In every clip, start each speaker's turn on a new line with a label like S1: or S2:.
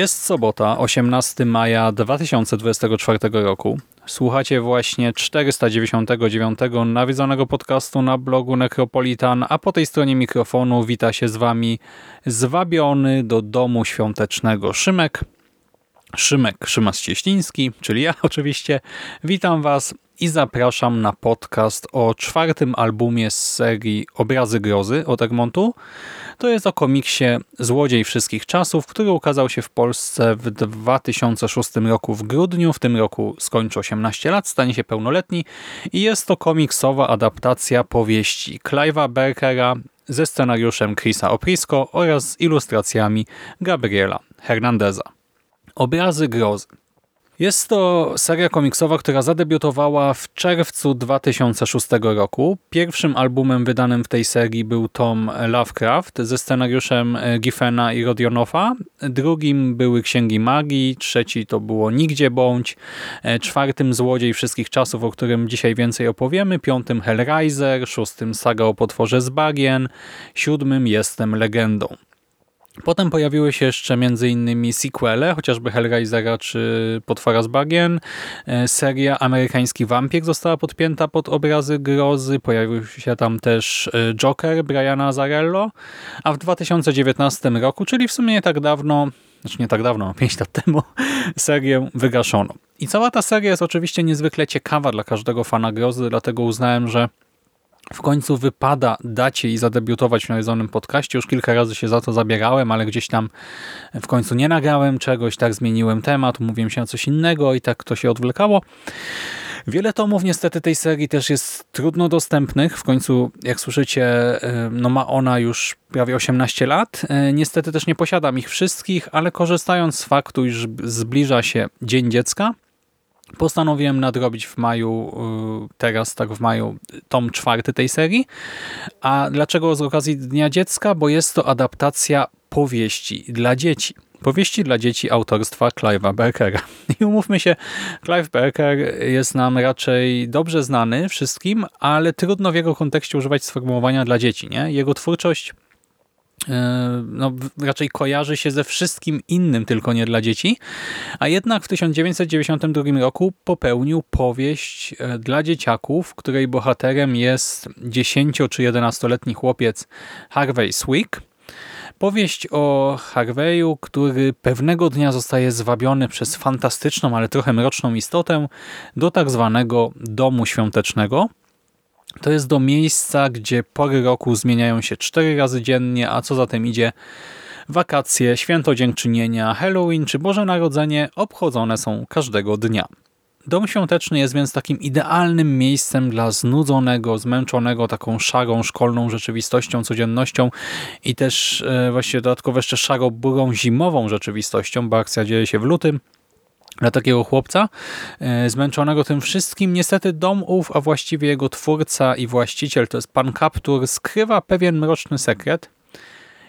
S1: Jest sobota, 18 maja 2024 roku. Słuchacie właśnie 499 nawiedzonego podcastu na blogu Necropolitan, a po tej stronie mikrofonu wita się z Wami zwabiony do domu świątecznego Szymek. Szymek Szymas Cieśliński, czyli ja oczywiście. Witam Was i zapraszam na podcast o czwartym albumie z serii Obrazy Grozy od Egmontu. To jest o komiksie Złodziej Wszystkich Czasów, który ukazał się w Polsce w 2006 roku w grudniu. W tym roku skończy 18 lat, stanie się pełnoletni i jest to komiksowa adaptacja powieści Clive'a Berkera ze scenariuszem Chrisa Oprisco oraz z ilustracjami Gabriela Hernandeza. Obrazy grozy. Jest to seria komiksowa, która zadebiutowała w czerwcu 2006 roku. Pierwszym albumem wydanym w tej serii był tom Lovecraft ze scenariuszem Giffena i Rodionofa. Drugim były Księgi Magii, trzeci to było Nigdzie Bądź, czwartym Złodziej Wszystkich Czasów, o którym dzisiaj więcej opowiemy, piątym Hellraiser, szóstym Saga o Potworze z Bagien, siódmym Jestem Legendą. Potem pojawiły się jeszcze m.in. sequele, chociażby Hellraisera czy Potwora z Bagien. Seria Amerykański Wampir została podpięta pod obrazy grozy. Pojawił się tam też Joker Briana Azarello. A w 2019 roku, czyli w sumie nie tak dawno, znaczy nie tak dawno, 5 lat temu, serię wygaszono. I cała ta seria jest oczywiście niezwykle ciekawa dla każdego fana grozy, dlatego uznałem, że w końcu wypada dać jej zadebiutować w nawiedzonym podcaście. Już kilka razy się za to zabierałem, ale gdzieś tam w końcu nie nagrałem czegoś, tak zmieniłem temat, mówiłem się na coś innego i tak to się odwlekało. Wiele tomów niestety tej serii też jest trudno dostępnych. W końcu, jak słyszycie, no ma ona już prawie 18 lat. Niestety też nie posiadam ich wszystkich, ale korzystając z faktu, iż zbliża się Dzień Dziecka, Postanowiłem nadrobić w maju, teraz tak w maju, tom czwarty tej serii. A dlaczego z okazji Dnia Dziecka? Bo jest to adaptacja powieści dla dzieci. Powieści dla dzieci autorstwa Clive'a Barkera. I umówmy się, Clive Barker jest nam raczej dobrze znany wszystkim, ale trudno w jego kontekście używać sformułowania dla dzieci. Nie? Jego twórczość no, raczej kojarzy się ze wszystkim innym, tylko nie dla dzieci. A jednak w 1992 roku popełnił powieść dla dzieciaków, której bohaterem jest 10 czy 11-letni chłopiec Harvey Swick. Powieść o Harveyu, który pewnego dnia zostaje zwabiony przez fantastyczną, ale trochę mroczną istotę do tak zwanego domu świątecznego, to jest do miejsca, gdzie pory roku zmieniają się cztery razy dziennie, a co za tym idzie wakacje, święto dziękczynienia, Halloween czy Boże Narodzenie obchodzone są każdego dnia. Dom świąteczny jest więc takim idealnym miejscem dla znudzonego, zmęczonego taką szarą, szkolną rzeczywistością, codziennością i też e, właściwie dodatkowo jeszcze szaro-burą zimową rzeczywistością, bo akcja dzieje się w lutym, dla takiego chłopca e, zmęczonego tym wszystkim. Niestety dom ów, a właściwie jego twórca i właściciel, to jest pan Kaptur, skrywa pewien mroczny sekret.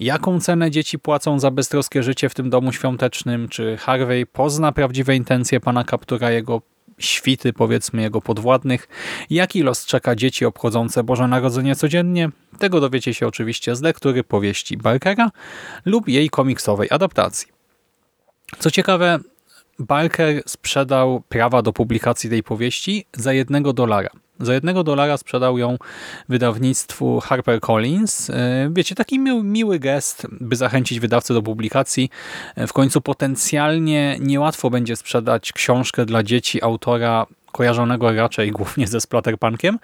S1: Jaką cenę dzieci płacą za beztroskie życie w tym domu świątecznym? Czy Harvey pozna prawdziwe intencje pana Kaptura, jego świty, powiedzmy, jego podwładnych? Jaki los czeka dzieci obchodzące Boże Narodzenie codziennie? Tego dowiecie się oczywiście z lektury powieści Barkera lub jej komiksowej adaptacji. Co ciekawe, Barker sprzedał prawa do publikacji tej powieści za jednego dolara. Za jednego dolara sprzedał ją wydawnictwu HarperCollins. E, wiecie, taki miły, miły gest, by zachęcić wydawcę do publikacji. E, w końcu potencjalnie niełatwo będzie sprzedać książkę dla dzieci autora kojarzonego raczej głównie ze Splatterpunkiem.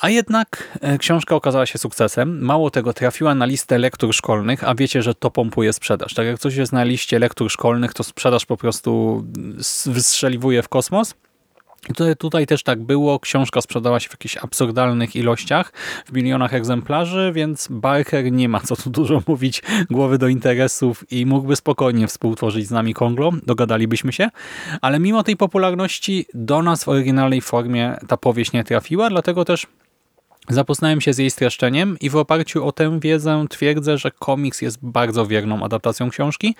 S1: A jednak e, książka okazała się sukcesem. Mało tego, trafiła na listę lektur szkolnych, a wiecie, że to pompuje sprzedaż. Tak jak coś jest na liście lektur szkolnych, to sprzedaż po prostu wystrzeliwuje w kosmos. Tutaj, tutaj też tak było. Książka sprzedała się w jakichś absurdalnych ilościach, w milionach egzemplarzy, więc Barker nie ma co tu dużo mówić, głowy do interesów i mógłby spokojnie współtworzyć z nami Konglo, dogadalibyśmy się, ale mimo tej popularności do nas w oryginalnej formie ta powieść nie trafiła, dlatego też Zapoznałem się z jej streszczeniem i w oparciu o tę wiedzę twierdzę, że komiks jest bardzo wierną adaptacją książki.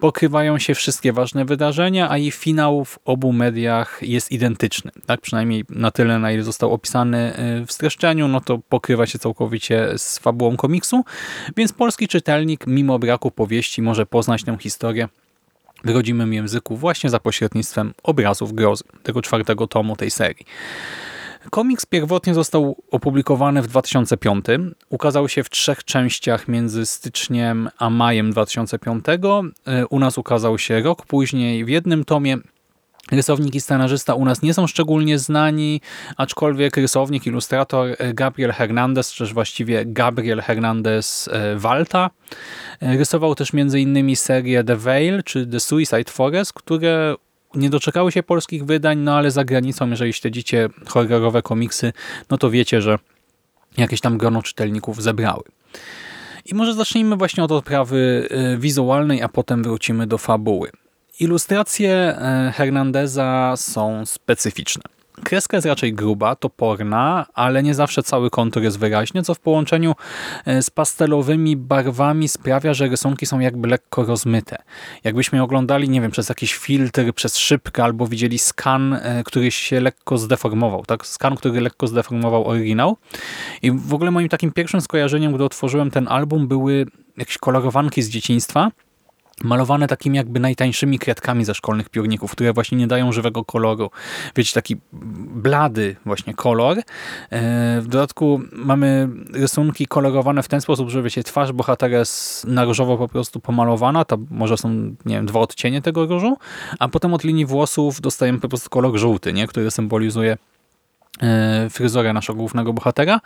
S1: Pokrywają się wszystkie ważne wydarzenia, a jej finał w obu mediach jest identyczny. Tak przynajmniej na tyle, na ile został opisany y, w streszczeniu, no to pokrywa się całkowicie z fabułą komiksu, więc polski czytelnik mimo braku powieści może poznać tę historię w rodzimym języku właśnie za pośrednictwem obrazów grozy, tego czwartego tomu tej serii. Komiks pierwotnie został opublikowany w 2005. Ukazał się w trzech częściach między styczniem a majem 2005. E, u nas ukazał się rok później w jednym tomie. Rysownik i scenarzysta u nas nie są szczególnie znani, aczkolwiek rysownik, ilustrator Gabriel Hernandez, czy właściwie Gabriel Hernandez Walta, e, rysował też m.in. serię The Veil czy The Suicide Forest, które nie doczekały się polskich wydań, no ale za granicą, jeżeli śledzicie horrorowe komiksy, no to wiecie, że jakieś tam grono czytelników zebrały. I może zacznijmy właśnie od odprawy y, wizualnej, a potem wrócimy do fabuły. Ilustracje y, Hernandeza są specyficzne. Kreska jest raczej gruba, toporna, ale nie zawsze cały kontur jest wyraźny, co w połączeniu e, z pastelowymi barwami sprawia, że rysunki są jakby lekko rozmyte. Jakbyśmy oglądali, nie wiem, przez jakiś filtr, przez szybkę, albo widzieli skan, e, który się lekko zdeformował. Tak? Skan, który lekko zdeformował oryginał. I w ogóle moim takim pierwszym skojarzeniem, gdy otworzyłem ten album, były jakieś kolorowanki z dzieciństwa, malowane takimi jakby najtańszymi kredkami ze szkolnych piórników, które właśnie nie dają żywego koloru. Wiecie, taki blady właśnie kolor. E, w dodatku mamy rysunki kolorowane w ten sposób, że wiecie, twarz bohatera jest na różowo po prostu pomalowana, to może są, nie wiem, dwa odcienie tego różu, a potem od linii włosów dostajemy po prostu kolor żółty, nie? który symbolizuje E, fryzurę naszego głównego bohatera.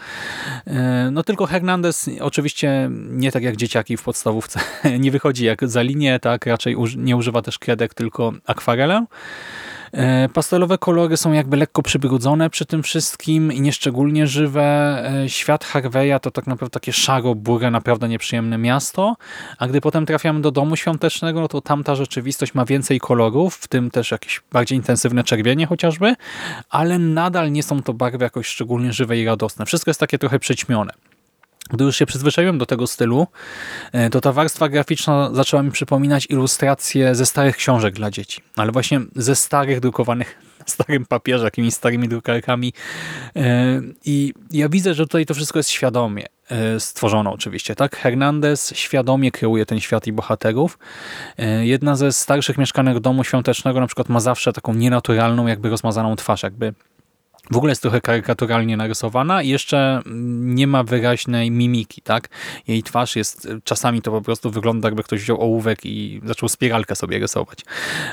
S1: E, no tylko Hernandez oczywiście nie tak jak dzieciaki w podstawówce nie wychodzi jak za linię, tak raczej nie używa też kredek, tylko akwarelę. E, pastelowe kolory są jakby lekko przybrudzone przy tym wszystkim i nieszczególnie żywe. E, świat Harveya to tak naprawdę takie szaro-burę, naprawdę nieprzyjemne miasto, a gdy potem trafiamy do domu świątecznego, no to tamta rzeczywistość ma więcej kolorów, w tym też jakieś bardziej intensywne czerwienie chociażby, ale nadal nie są to barwy jakoś szczególnie żywe i radosne. Wszystko jest takie trochę przyćmione. Gdy już się przyzwyczaiłem do tego stylu, e, to ta warstwa graficzna zaczęła mi przypominać ilustracje ze starych książek dla dzieci. Ale właśnie ze starych, drukowanych starym papierze, jakimiś starymi drukarkami. E, I ja widzę, że tutaj to wszystko jest świadomie e, stworzone oczywiście. tak? Hernandez świadomie kreuje ten świat i bohaterów. Jedna ze starszych mieszkanek domu świątecznego na przykład ma zawsze taką nienaturalną, jakby rozmazaną twarz, jakby w ogóle jest trochę karykaturalnie narysowana i jeszcze nie ma wyraźnej mimiki, tak? Jej twarz jest, czasami to po prostu wygląda jakby ktoś wziął ołówek i zaczął spiralkę sobie rysować.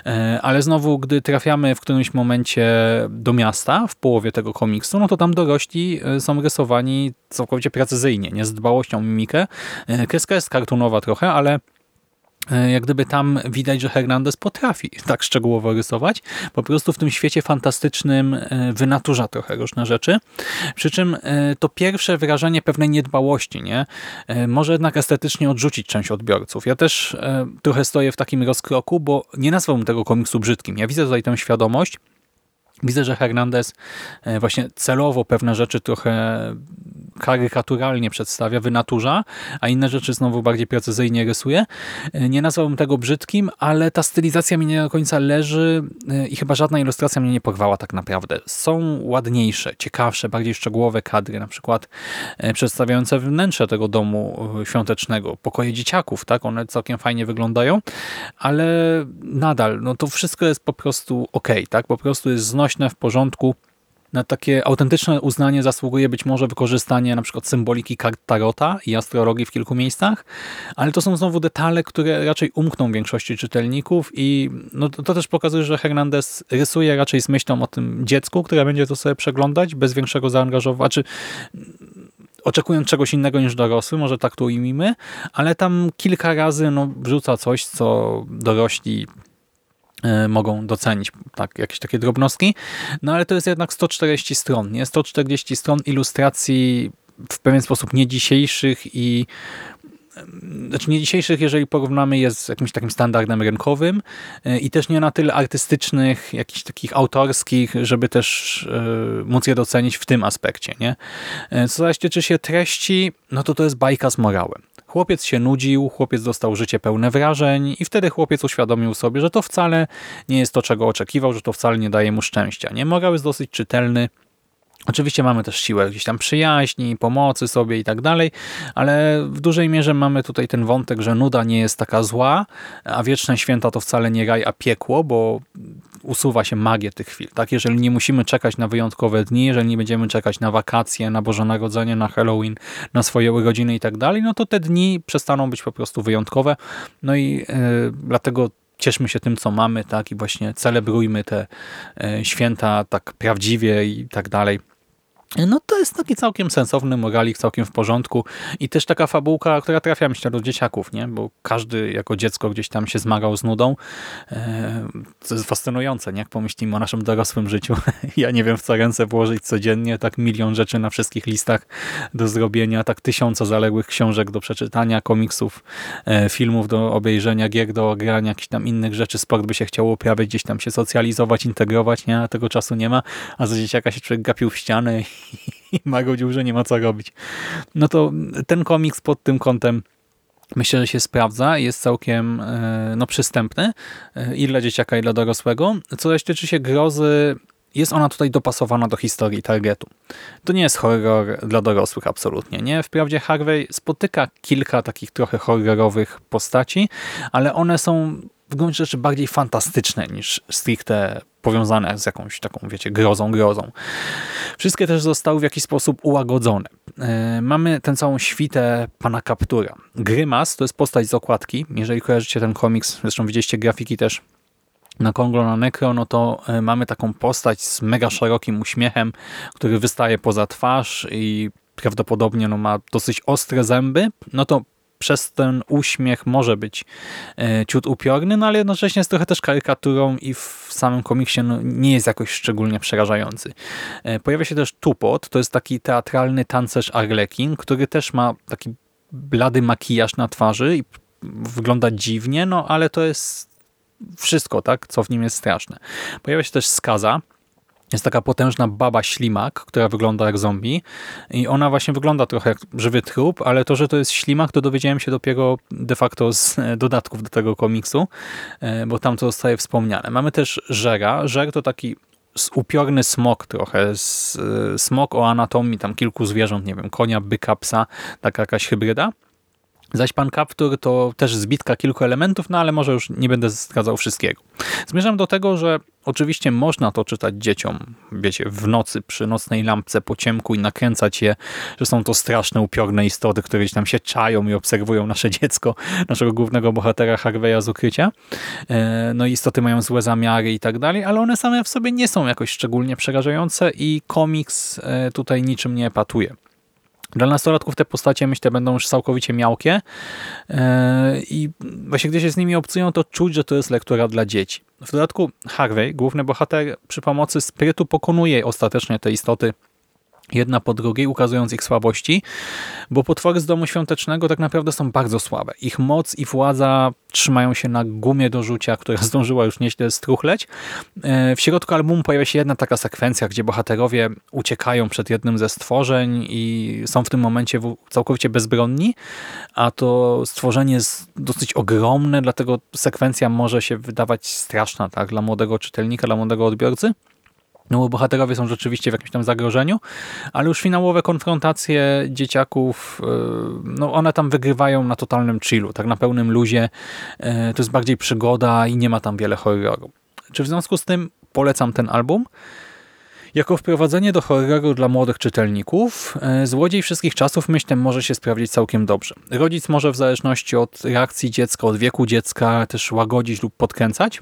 S1: E, ale znowu, gdy trafiamy w którymś momencie do miasta, w połowie tego komiksu, no to tam dorośli e, są rysowani całkowicie precyzyjnie, nie z dbałością o mimikę. E, kreska jest kartunowa trochę, ale jak gdyby tam widać, że Hernandez potrafi tak szczegółowo rysować. Po prostu w tym świecie fantastycznym e, wynaturza trochę różne rzeczy. Przy czym e, to pierwsze wyrażenie pewnej niedbałości, nie? Może jednak estetycznie odrzucić część odbiorców. Ja też trochę stoję w takim rozkroku, bo nie nazwałbym tego komiksu brzydkim. Ja widzę tutaj tę świadomość, Widzę, że Hernandez właśnie celowo pewne rzeczy trochę karykaturalnie przedstawia, wynaturza, a inne rzeczy znowu bardziej precyzyjnie rysuje. E, nie nazwałbym tego brzydkim, ale ta stylizacja mi nie do końca leży e, i chyba żadna ilustracja mnie nie porwała tak naprawdę. Są ładniejsze, ciekawsze, bardziej szczegółowe kadry, na przykład e, przedstawiające wnętrze tego domu świątecznego, pokoje dzieciaków, tak? One całkiem fajnie wyglądają, ale nadal, no to wszystko jest po prostu ok, tak? Po prostu jest znośne, w porządku. Na takie autentyczne uznanie zasługuje być może wykorzystanie na przykład symboliki kart Tarota i astrologii w kilku miejscach, ale to są znowu detale, które raczej umkną większości czytelników i no, to, też pokazuje, że Hernandez rysuje raczej z myślą o tym dziecku, które będzie to sobie przeglądać bez większego zaangażowania, czy oczekując czegoś innego niż dorosły, może tak to ujmijmy, ale tam kilka razy no, wrzuca coś, co dorośli mogą docenić, tak, jakieś takie drobnostki. No ale to jest jednak 140 stron, nie? 140 stron ilustracji w pewien sposób nie dzisiejszych i znaczy nie dzisiejszych, jeżeli porównamy je z jakimś takim standardem rynkowym e, i też nie na tyle artystycznych, jakichś takich autorskich, żeby też e, móc je docenić w tym aspekcie. Nie? E, co zaś tyczy się treści, no to to jest bajka z morałem. Chłopiec się nudził, chłopiec dostał życie pełne wrażeń i wtedy chłopiec uświadomił sobie, że to wcale nie jest to, czego oczekiwał, że to wcale nie daje mu szczęścia. Nie? Morał jest dosyć czytelny, Oczywiście mamy też siłę gdzieś tam przyjaźni, pomocy sobie i tak dalej, ale w dużej mierze mamy tutaj ten wątek, że nuda nie jest taka zła, a wieczne święta to wcale nie raj, a piekło, bo usuwa się magię tych chwil. Tak? Jeżeli nie musimy czekać na wyjątkowe dni, jeżeli nie będziemy czekać na wakacje, na Boże Narodzenie, na Halloween, na swoje urodziny i tak dalej, no to te dni przestaną być po prostu wyjątkowe. No i yy, dlatego cieszmy się tym, co mamy, tak, i właśnie celebrujmy te e, święta tak prawdziwie i tak dalej. No to jest taki całkiem sensowny moralik, całkiem w porządku i też taka fabułka, która trafia myślę do dzieciaków, nie? bo każdy jako dziecko gdzieś tam się zmagał z nudą. E, to jest fascynujące, nie? jak pomyślimy o naszym dorosłym życiu. Ja nie wiem w co ręce włożyć codziennie, tak milion rzeczy na wszystkich listach do zrobienia, tak tysiące zaległych książek do przeczytania, komiksów, e, filmów do obejrzenia, gier do grania, jakichś tam innych rzeczy. Sport by się chciało uprawiać, gdzieś tam się socjalizować, integrować, nie? tego czasu nie ma, a za dzieciaka się człowiek gapił w ściany i marudził, że nie ma co robić. No to ten komiks pod tym kątem myślę, że się sprawdza jest całkiem e, no, przystępny e, i dla dzieciaka, i dla dorosłego. Co zaś tyczy się grozy, jest ona tutaj dopasowana do historii targetu. To nie jest horror dla dorosłych absolutnie. nie. Wprawdzie Harvey spotyka kilka takich trochę horrorowych postaci, ale one są w gruncie rzeczy bardziej fantastyczne niż stricte powiązane z jakąś taką, wiecie, grozą, grozą. Wszystkie też zostały w jakiś sposób ułagodzone. E, mamy tę całą świtę pana Kaptura. Grymas to jest postać z okładki. Jeżeli kojarzycie ten komiks, zresztą widzieliście grafiki też na Konglo na Necro, no to e, mamy taką postać z mega szerokim uśmiechem, który wystaje poza twarz i prawdopodobnie no, ma dosyć ostre zęby, no to przez ten uśmiech może być e, ciut upiorny, no ale jednocześnie jest trochę też karykaturą i w samym komiksie no, nie jest jakoś szczególnie przerażający. E, pojawia się też Tupot, to jest taki teatralny tancerz Arlekin, który też ma taki blady makijaż na twarzy i wygląda dziwnie, no ale to jest wszystko, tak, co w nim jest straszne. Pojawia się też Skaza, jest taka potężna baba ślimak, która wygląda jak zombie i ona właśnie wygląda trochę jak żywy trup, ale to, że to jest ślimak, to dowiedziałem się dopiero de facto z e, dodatków do tego komiksu, e, bo tam to zostaje wspomniane. Mamy też Żera. Żer to taki upiorny smok trochę, e, smok o anatomii tam kilku zwierząt, nie wiem, konia, byka, psa, taka jakaś hybryda. Zaś pan Kaptur to też zbitka kilku elementów, no ale może już nie będę zdradzał wszystkiego. Zmierzam do tego, że oczywiście można to czytać dzieciom, wiecie, w nocy przy nocnej lampce po ciemku i nakręcać je, że są to straszne, upiorne istoty, które gdzieś tam się czają i obserwują nasze dziecko, naszego głównego bohatera Harveya z ukrycia. E, no i istoty mają złe zamiary i tak dalej, ale one same w sobie nie są jakoś szczególnie przerażające i komiks e, tutaj niczym nie epatuje. Dla nastolatków te postacie, myślę, będą już całkowicie miałkie e, i właśnie gdy się z nimi obcują, to czuć, że to jest lektura dla dzieci. W dodatku Harvey, główny bohater, przy pomocy sprytu pokonuje ostatecznie te istoty jedna po drugiej, ukazując ich słabości, bo potwory z domu świątecznego tak naprawdę są bardzo słabe. Ich moc i władza trzymają się na gumie do rzucia, która zdążyła już nieźle struchleć. E, w środku albumu pojawia się jedna taka sekwencja, gdzie bohaterowie uciekają przed jednym ze stworzeń i są w tym momencie całkowicie bezbronni, a to stworzenie jest dosyć ogromne, dlatego sekwencja może się wydawać straszna tak, dla młodego czytelnika, dla młodego odbiorcy. No bo bohaterowie są rzeczywiście w jakimś tam zagrożeniu, ale już finałowe konfrontacje dzieciaków, y, no one tam wygrywają na totalnym chillu, tak na pełnym luzie. Y, to jest bardziej przygoda i nie ma tam wiele horroru. Czy w związku z tym polecam ten album? Jako wprowadzenie do horroru dla młodych czytelników, e, Złodziej wszystkich czasów myślę może się sprawdzić całkiem dobrze. Rodzic może w zależności od reakcji dziecka, od wieku dziecka też łagodzić lub podkręcać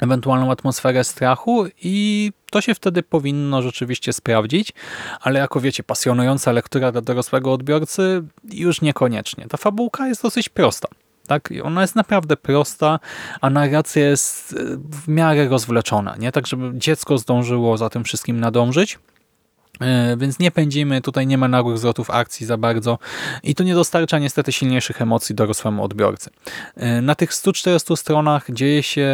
S1: ewentualną atmosferę strachu i to się wtedy powinno rzeczywiście sprawdzić, ale jako wiecie, pasjonująca lektura dla dorosłego odbiorcy już niekoniecznie. Ta fabułka jest dosyć prosta. Tak? Ona jest naprawdę prosta, a narracja jest e, w miarę rozwleczona, nie? tak żeby dziecko zdążyło za tym wszystkim nadążyć. E, więc nie pędzimy, tutaj nie ma nagłych zwrotów akcji za bardzo i to nie dostarcza niestety silniejszych emocji dorosłemu odbiorcy. E, na tych 140 stronach dzieje się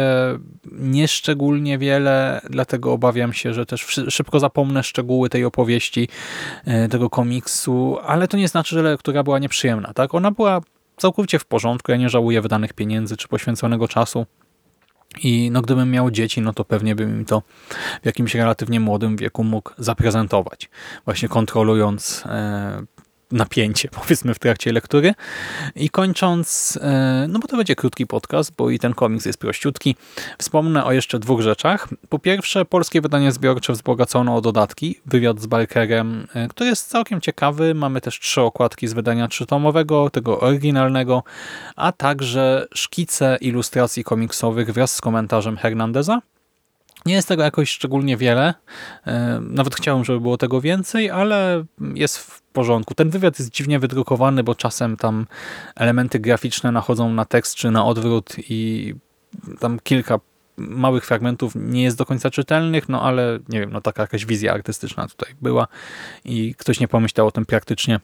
S1: nieszczególnie wiele, dlatego obawiam się, że też szybko zapomnę szczegóły tej opowieści, tego komiksu, ale to nie znaczy, że lektura była nieprzyjemna. Tak? Ona była całkowicie w porządku. Ja nie żałuję wydanych pieniędzy czy poświęconego czasu. I no, gdybym miał dzieci, no to pewnie bym im to w jakimś relatywnie młodym wieku mógł zaprezentować. Właśnie kontrolując e, napięcie, powiedzmy, w trakcie lektury. I kończąc, e, no bo to będzie krótki podcast, bo i ten komiks jest prościutki, wspomnę o jeszcze dwóch rzeczach. Po pierwsze, polskie wydanie zbiorcze wzbogacono o dodatki, wywiad z Barkerem, e, który jest całkiem ciekawy. Mamy też trzy okładki z wydania trzytomowego, tego oryginalnego, a także szkice ilustracji komiksowych wraz z komentarzem Hernandeza. Nie jest tego jakoś szczególnie wiele. E, nawet chciałem, żeby było tego więcej, ale jest w porządku. Ten wywiad jest dziwnie wydrukowany, bo czasem tam elementy graficzne nachodzą na tekst czy na odwrót i tam kilka małych fragmentów nie jest do końca czytelnych, no ale nie wiem, no taka jakaś wizja artystyczna tutaj była i ktoś nie pomyślał o tym praktycznie.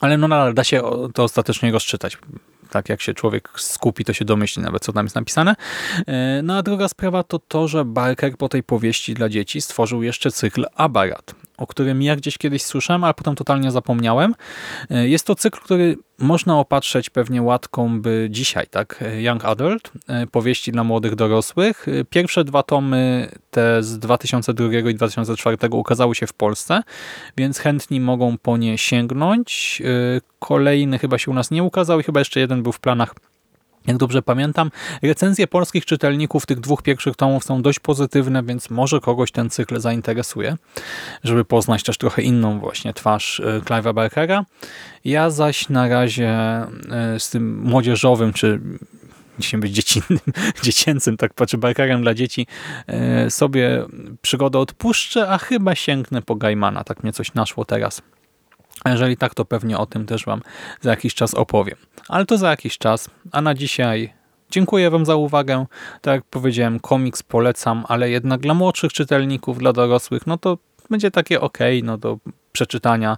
S1: Ale no nadal da się to ostatecznie rozczytać tak jak się człowiek skupi, to się domyśli nawet, co tam jest napisane. E, no a druga sprawa to to, że Barker po tej powieści dla dzieci stworzył jeszcze cykl Abarat o którym ja gdzieś kiedyś słyszałem, ale potem totalnie zapomniałem. E, jest to cykl, który można opatrzeć pewnie łatką by dzisiaj, tak? Young Adult, e, powieści dla młodych dorosłych. E, pierwsze dwa tomy, te z 2002 i 2004 ukazały się w Polsce, więc chętni mogą po nie sięgnąć. Kolejny chyba się u nas nie ukazał i chyba jeszcze jeden był w planach jak dobrze pamiętam, recenzje polskich czytelników tych dwóch pierwszych tomów są dość pozytywne, więc może kogoś ten cykl zainteresuje, żeby poznać też trochę inną właśnie twarz e, Clive'a Barkera. Ja zaś na razie e, z tym młodzieżowym, czy dzisiaj być dziecinnym, dziecięcym, tak patrzę, Barkerem dla dzieci, e, sobie przygodę odpuszczę, a chyba sięgnę po Gaimana. Tak mnie coś naszło teraz. Jeżeli tak, to pewnie o tym też Wam za jakiś czas opowiem. Ale to za jakiś czas, a na dzisiaj dziękuję Wam za uwagę. Tak jak powiedziałem, komiks polecam, ale jednak dla młodszych czytelników, dla dorosłych, no to będzie takie ok, no do przeczytania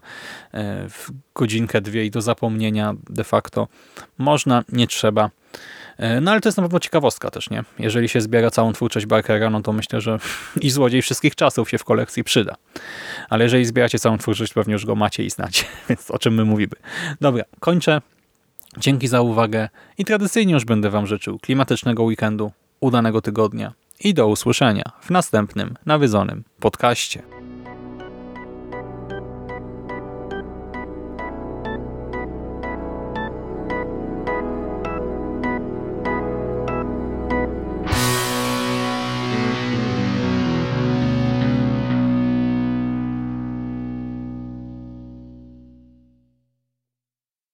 S1: e, w godzinkę, dwie i do zapomnienia de facto. Można, nie trzeba. E, no ale to jest na pewno ciekawostka też, nie? Jeżeli się zbiera całą twórczość Barkera, no to myślę, że i Złodziej wszystkich czasów się w kolekcji przyda. Ale jeżeli zbieracie całą twórczość, pewnie już go macie i znacie, więc o czym my mówimy. Dobra, kończę. Dzięki za uwagę i tradycyjnie już będę Wam życzył klimatycznego weekendu, udanego tygodnia i do usłyszenia w następnym nawiedzonym podcaście.